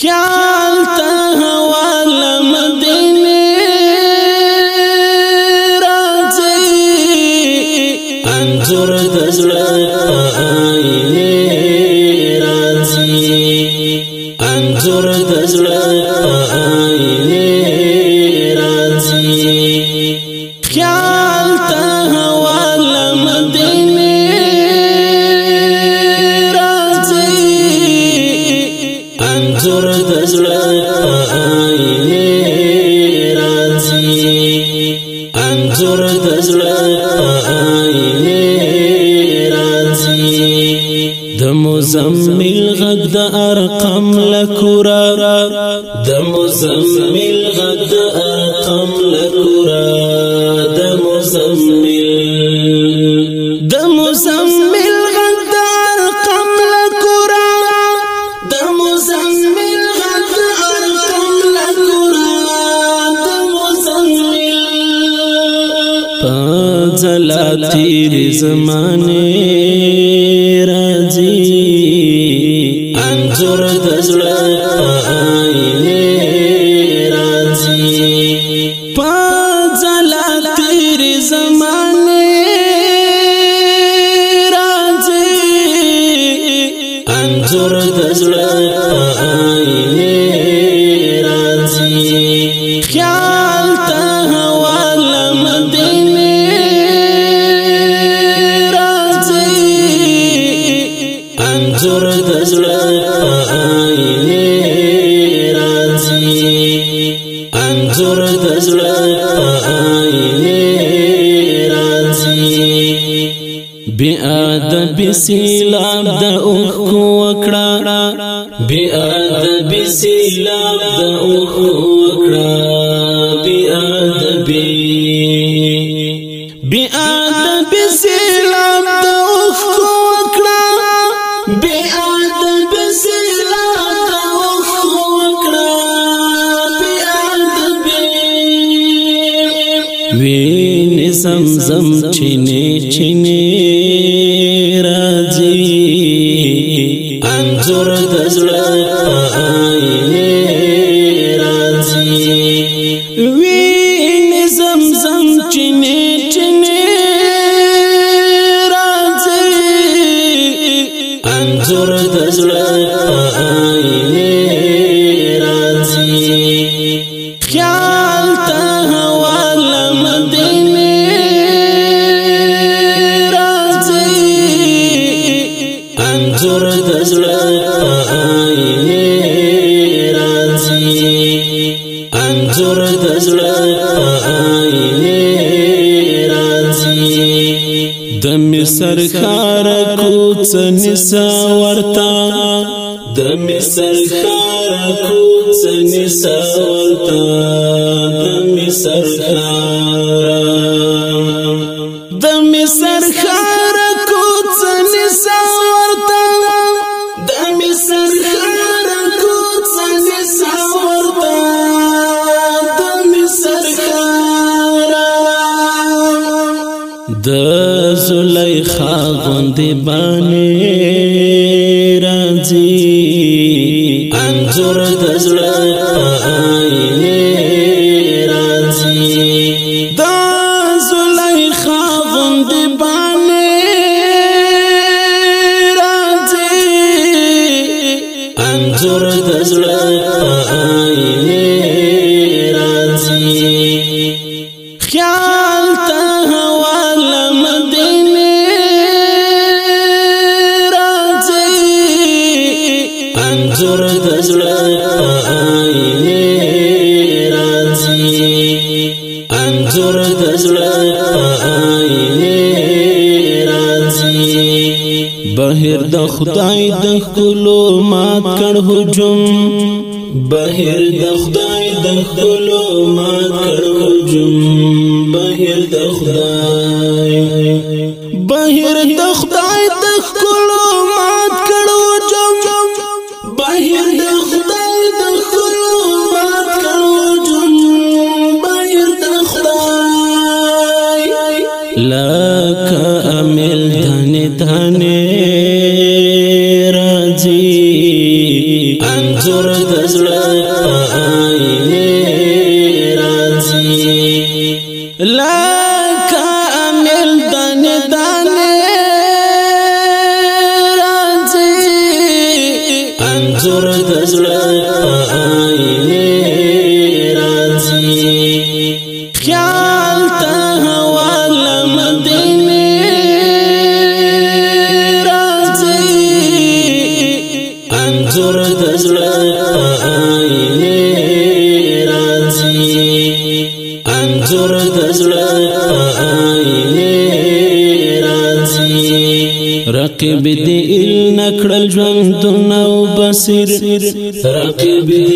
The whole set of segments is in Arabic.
خیال ته حواله مدینه راځي. انځور د زړه آینه راځي. انځور د زړه آینه راځي انځور د زړه راځي د مزمل غږ د ارقام لکورا د مزمل غږ د ارقام لکورا تیری زمانی رازی انزور دزڑا آئینے رازی پا زلا تیری زمانی بی ادب سیلاب د اوخ وکړه بی ادب سیلاب د اوخ وکړه بی ادب بی ادب سیلاب د اوخ وکړه بی ادب د اوخ وکړه بی زمزم چینه چینه راځي انځور د زړه انځور د زړه آینه راځي انځور د زړه آینه راځي د مصر خار کوڅ نسا ورتا د مصر خار کوڅ نسا ورتا د مصر خار غوندې باندې راځي انځور د زړه آینه راځي د زلیخا غوندې باندې راځي انځور د زړه آینه زړه راځي انځور د زړه راځي بهر د خدای د کلو مات کړ هجوم. بهر د خدای د کلو مات کړ هجوم. بهر د خدای لا کامل دن دن راځي انزور دزړه آینه راځي خیال ته انزور دزړه آینه راځي رقیب ال نکړل ژوندون أو بصیر. رقیب ال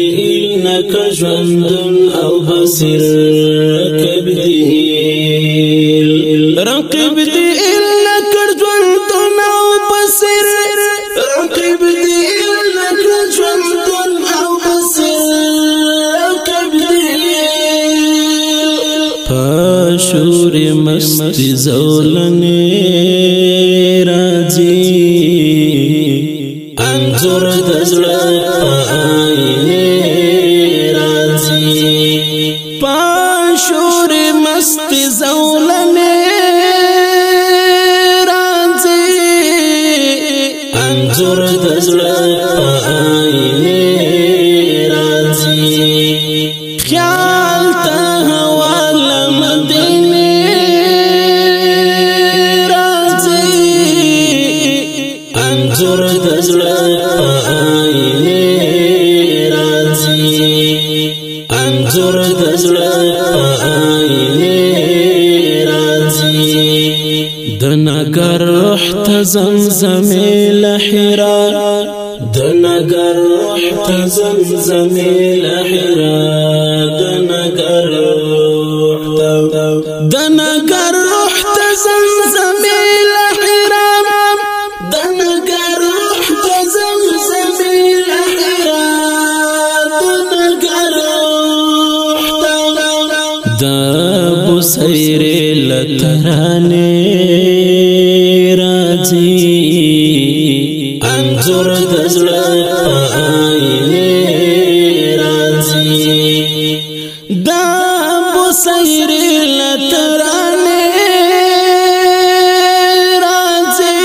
نکړل ژوندون أو بصیر. رقیب دی رقیب دی مستي زولني. نګر روح ته زمزم لحرا د نګر روح ته زمزم لحرا د نګر روح ته د نګر روح ته زمزم بصیر لترانه راځي انزور دزړه آینه راځي دا بصیر لترانه راځي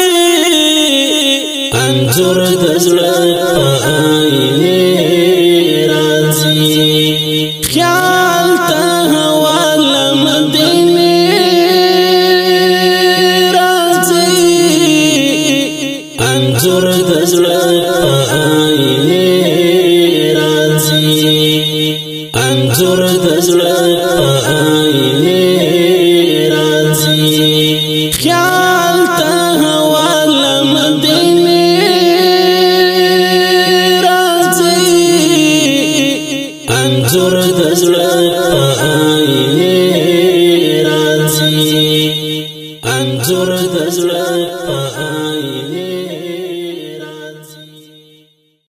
انزور دزړه آینه Thank you.